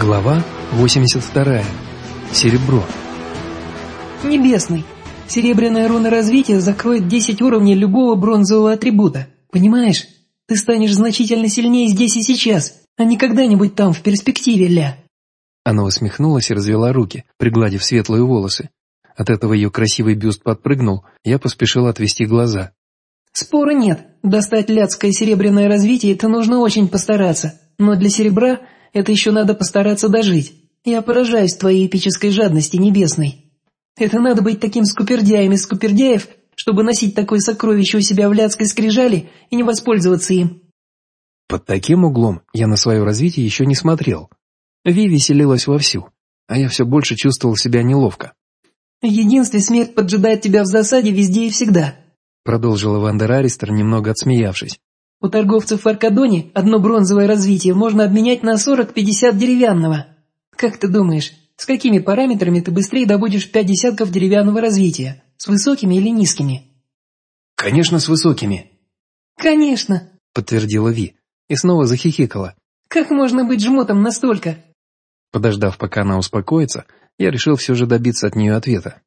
Глава 82. Серебро. Небесный. Серебряная руна развития закроет 10 уровней любого бронзового атрибута. Понимаешь? Ты станешь значительно сильнее здесь и сейчас, а не когда-нибудь там в перспективе, ля. Она усмехнулась и развела руки, пригладив светлые волосы. От этого ее красивый бюст подпрыгнул, я поспешил отвести глаза. Спора нет. Достать ляцкое серебряное развитие это нужно очень постараться. Но для серебра это еще надо постараться дожить. Я поражаюсь твоей эпической жадности небесной. Это надо быть таким скупердяем из скупердяев, чтобы носить такое сокровище у себя в ляцкой скрижали и не воспользоваться им. Под таким углом я на свое развитие еще не смотрел. Ви веселилась вовсю, а я все больше чувствовал себя неловко. В единстве смерть поджидает тебя в засаде везде и всегда. Продолжила Вандер Аристер, немного отсмеявшись. У торговцев в Аркадоне одно бронзовое развитие можно обменять на 40-50 деревянного. Как ты думаешь, с какими параметрами ты быстрее добудешь пять десятков деревянного развития? С высокими или низкими? Конечно, с высокими. Конечно, подтвердила Ви и снова захихикала. Как можно быть жмотом настолько? Подождав, пока она успокоится, я решил все же добиться от нее ответа.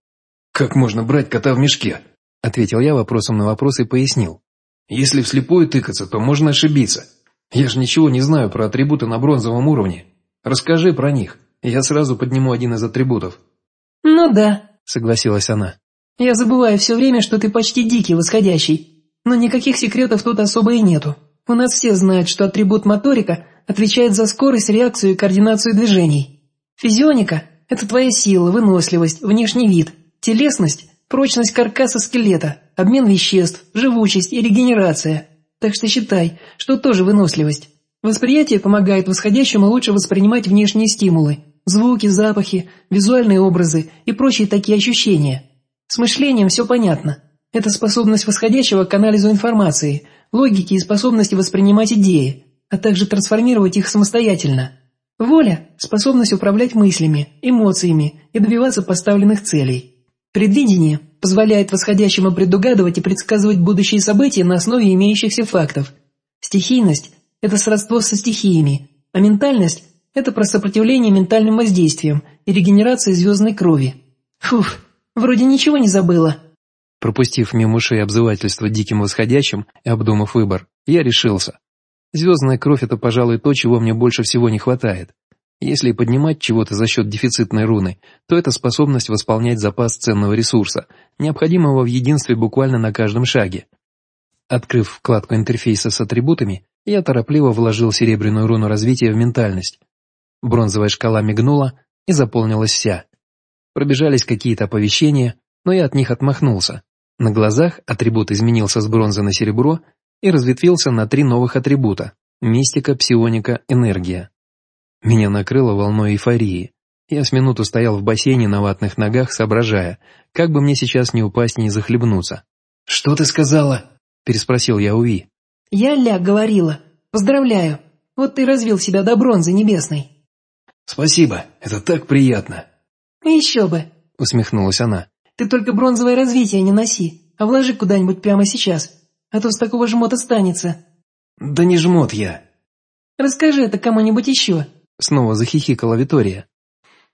«Как можно брать кота в мешке?» Ответил я вопросом на вопрос и пояснил. Если вслепую тыкаться, то можно ошибиться. Я же ничего не знаю про атрибуты на бронзовом уровне. Расскажи про них, я сразу подниму один из атрибутов». «Ну да», — согласилась она. «Я забываю все время, что ты почти дикий восходящий. Но никаких секретов тут особо и нету. У нас все знают, что атрибут моторика отвечает за скорость, реакцию и координацию движений. Физионика – это твоя сила, выносливость, внешний вид. Телесность – прочность каркаса скелета, обмен веществ, живучесть и регенерация. Так что считай, что тоже выносливость. Восприятие помогает восходящему лучше воспринимать внешние стимулы, звуки, запахи, визуальные образы и прочие такие ощущения. С мышлением все понятно. Это способность восходящего к анализу информации, логики и способности воспринимать идеи, а также трансформировать их самостоятельно. Воля – способность управлять мыслями, эмоциями и добиваться поставленных целей. Предвидение позволяет восходящему предугадывать и предсказывать будущие события на основе имеющихся фактов. Стихийность – это сродство со стихиями, а ментальность – это про сопротивление ментальным воздействиям и регенерация звездной крови. Фух, вроде ничего не забыла. Пропустив мимо ушей обзывательство диким восходящим и обдумав выбор, я решился. Звездная кровь – это, пожалуй, то, чего мне больше всего не хватает. Если поднимать чего-то за счет дефицитной руны, то это способность восполнять запас ценного ресурса, необходимого в единстве буквально на каждом шаге. Открыв вкладку интерфейса с атрибутами, я торопливо вложил серебряную руну развития в ментальность. Бронзовая шкала мигнула и заполнилась вся. Пробежались какие-то оповещения, но я от них отмахнулся. На глазах атрибут изменился с бронзы на серебро и разветвился на три новых атрибута – мистика, псионика, энергия. Меня накрыло волной эйфории. Я с минуту стоял в бассейне на ватных ногах, соображая, как бы мне сейчас не упасть и не захлебнуться. «Что ты сказала?» – переспросил я Уви. «Я ля говорила. Поздравляю. Вот ты развил себя до бронзы небесной». «Спасибо, это так приятно». «Еще бы», – усмехнулась она. «Ты только бронзовое развитие не носи, а вложи куда-нибудь прямо сейчас, а то с такого жмота станется». «Да не жмот я». «Расскажи это кому-нибудь еще», Снова захихикала Витория.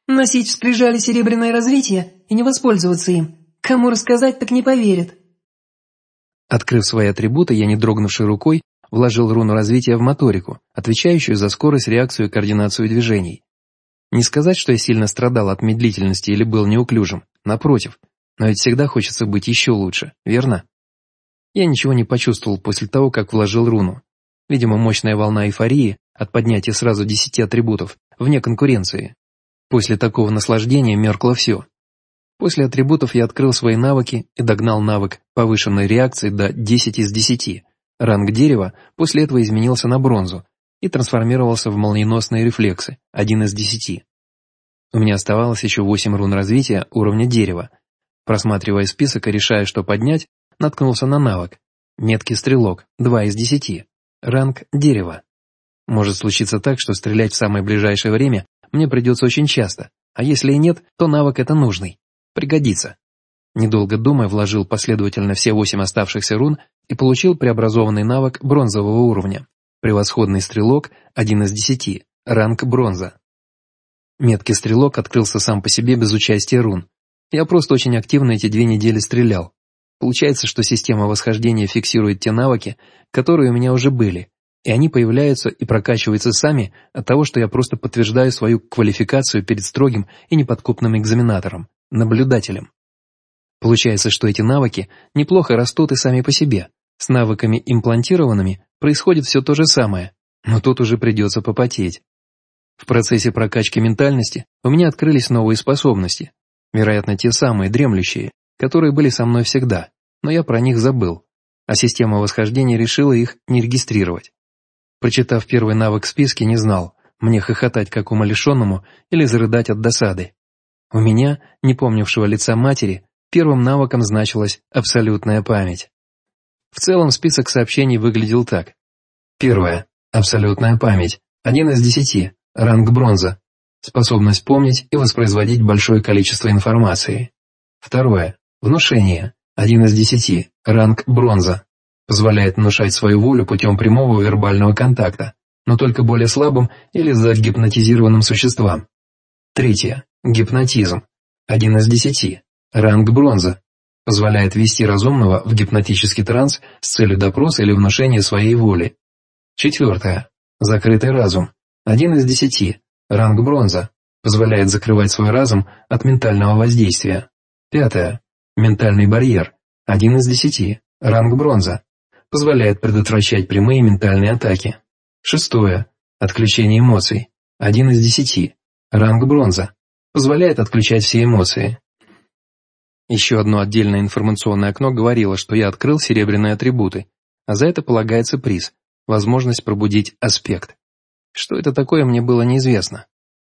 «Носить в скрижали серебряное развитие и не воспользоваться им. Кому рассказать, так не поверят». Открыв свои атрибуты, я, не дрогнувшей рукой, вложил руну развития в моторику, отвечающую за скорость, реакцию и координацию движений. Не сказать, что я сильно страдал от медлительности или был неуклюжим, напротив, но ведь всегда хочется быть еще лучше, верно? Я ничего не почувствовал после того, как вложил руну. Видимо, мощная волна эйфории от поднятия сразу десяти атрибутов, вне конкуренции. После такого наслаждения меркло все. После атрибутов я открыл свои навыки и догнал навык повышенной реакции до 10 из 10. Ранг дерева после этого изменился на бронзу и трансформировался в молниеносные рефлексы, один из 10. У меня оставалось еще 8 рун развития уровня дерева. Просматривая список и решая, что поднять, наткнулся на навык. Меткий стрелок, 2 из 10. Ранг дерева. Может случиться так, что стрелять в самое ближайшее время мне придется очень часто, а если и нет, то навык это нужный. Пригодится. Недолго думая, вложил последовательно все восемь оставшихся рун и получил преобразованный навык бронзового уровня. Превосходный стрелок, один из десяти, ранг бронза. Меткий стрелок открылся сам по себе без участия рун. Я просто очень активно эти две недели стрелял. Получается, что система восхождения фиксирует те навыки, которые у меня уже были, и они появляются и прокачиваются сами от того, что я просто подтверждаю свою квалификацию перед строгим и неподкупным экзаменатором, наблюдателем. Получается, что эти навыки неплохо растут и сами по себе. С навыками имплантированными происходит все то же самое, но тут уже придется попотеть. В процессе прокачки ментальности у меня открылись новые способности, вероятно, те самые дремлющие, которые были со мной всегда, но я про них забыл, а система восхождения решила их не регистрировать. Прочитав первый навык в списке, не знал, мне хохотать как умалишенному или зарыдать от досады. У меня, не помнившего лица матери, первым навыком значилась абсолютная память. В целом список сообщений выглядел так. Первое. Абсолютная память. Один из десяти. Ранг бронза. Способность помнить и воспроизводить большое количество информации. Второе. Внушение. Один из десяти. Ранг бронза позволяет внушать свою волю путем прямого вербального контакта, но только более слабым или загипнотизированным существам. Третье. Гипнотизм. Один из десяти. Ранг бронза. Позволяет ввести разумного в гипнотический транс с целью допроса или внушения своей воли. Четвертое. Закрытый разум. Один из десяти. Ранг бронза. Позволяет закрывать свой разум от ментального воздействия. Пятое. Ментальный барьер. Один из десяти. Ранг бронза позволяет предотвращать прямые ментальные атаки. Шестое. Отключение эмоций. Один из десяти. Ранг бронза. Позволяет отключать все эмоции. Еще одно отдельное информационное окно говорило, что я открыл серебряные атрибуты, а за это полагается приз, возможность пробудить аспект. Что это такое, мне было неизвестно.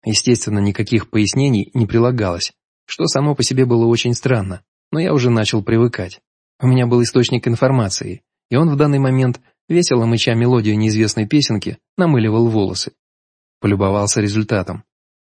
Естественно, никаких пояснений не прилагалось, что само по себе было очень странно, но я уже начал привыкать. У меня был источник информации, и он в данный момент, весело мыча мелодию неизвестной песенки, намыливал волосы. Полюбовался результатом.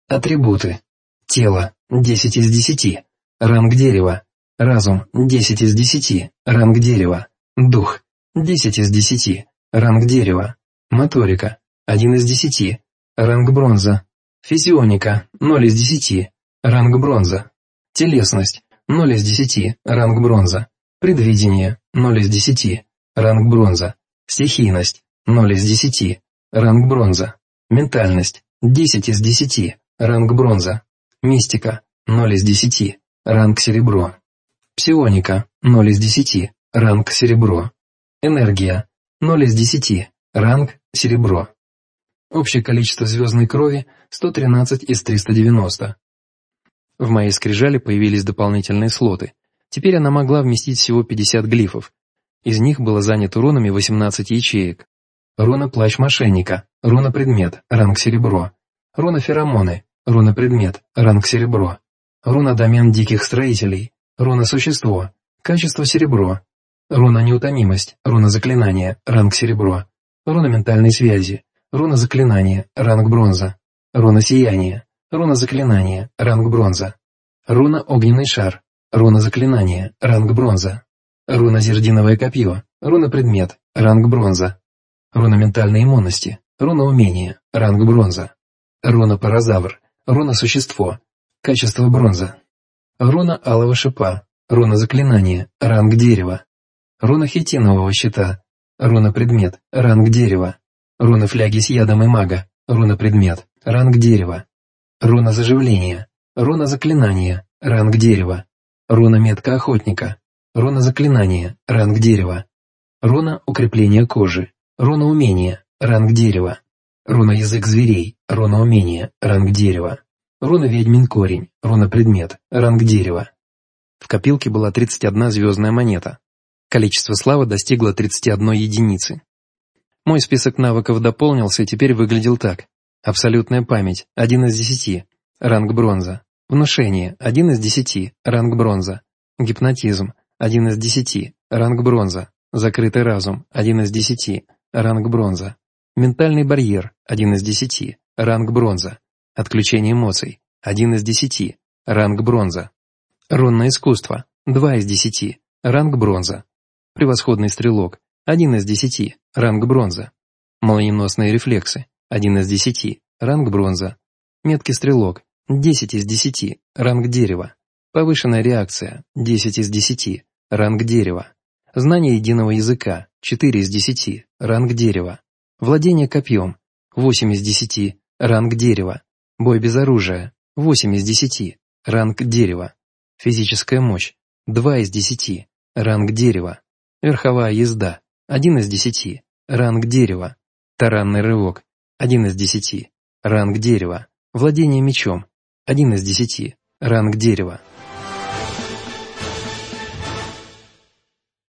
Атрибуты. Тело – 10 из 10. Ранг дерева. Разум – 10 из 10. Ранг дерева. Дух – 10 из 10. Ранг дерева. Моторика – 1 из 10. Ранг бронза. Физионика – 0 из 10. Ранг бронза. Телесность – 0 из 10. Ранг бронза. Предвидение – 0 из 10. Ранг бронза. Стихийность. 0 из 10. Ранг бронза. Ментальность. 10 из 10. Ранг бронза. Мистика. 0 из 10. Ранг серебро. Псионика. 0 из 10. Ранг серебро. Энергия. 0 из 10. Ранг серебро. Общее количество звездной крови 113 из 390. В моей скрижали появились дополнительные слоты. Теперь она могла вместить всего 50 глифов, из них было занято рунами 18 ячеек. Руна Плащ Мошенника, руна Предмет, ранг Серебро. Руна Феромоны, руна Предмет, ранг Серебро. Руна Домен Диких Строителей, руна Существо, качество Серебро. Руна Неутомимость, руна Заклинания, ранг Серебро. Руна Ментальной Связи, руна Заклинания, ранг Бронза. Руна Сияния, руна Заклинания, ранг Бронза. Руна Огненный Шар, руна Заклинания, ранг Бронза. Руна Зердиновое копье, руна предмет, ранг бронза. Руна ментальной иммунности, руна умения, ранг бронза. Руна паразавр, руна существо, качество бронза. Руна алого шипа, руна заклинания, ранг дерева. Руна хитинового щита, руна предмет, ранг дерева. Руна фляги с ядом и мага, руна предмет, ранг дерева. Руна заживления, руна заклинания, ранг дерева. Руна метка охотника, Руна заклинания, ранг дерева. Руна укрепления кожи. Руна умения, ранг дерева. Руна язык зверей, руна умения, ранг дерева. Руна ведьмин корень, руна предмет, ранг дерева. В копилке была 31 звездная монета. Количество славы достигло 31 единицы. Мой список навыков дополнился и теперь выглядел так. Абсолютная память – 1 из 10, ранг бронза. Внушение – 1 из 10, ранг бронза. Гипнотизм один из десяти, ранг бронза. Закрытый разум, один из десяти, ранг бронза. Ментальный барьер, один из десяти, ранг бронза. Отключение эмоций, один из десяти, ранг бронза. Рунное искусство, два из десяти, ранг бронза. Превосходный стрелок, один из десяти, ранг бронза. Молниеносные рефлексы, один из десяти, ранг бронза. Меткий стрелок, 10 из 10, ранг дерева. Повышенная реакция, 10 из 10, ранг дерева. Знание единого языка, 4 из 10, ранг дерева. Владение копьем, 8 из 10, ранг дерева. Бой без оружия, 8 из 10, ранг дерева. Физическая мощь, 2 из 10, ранг дерева. Верховая езда, 1 из 10, ранг дерева. Таранный рывок, 1 из 10, ранг дерева. Владение мечом, 1 из 10, ранг дерева.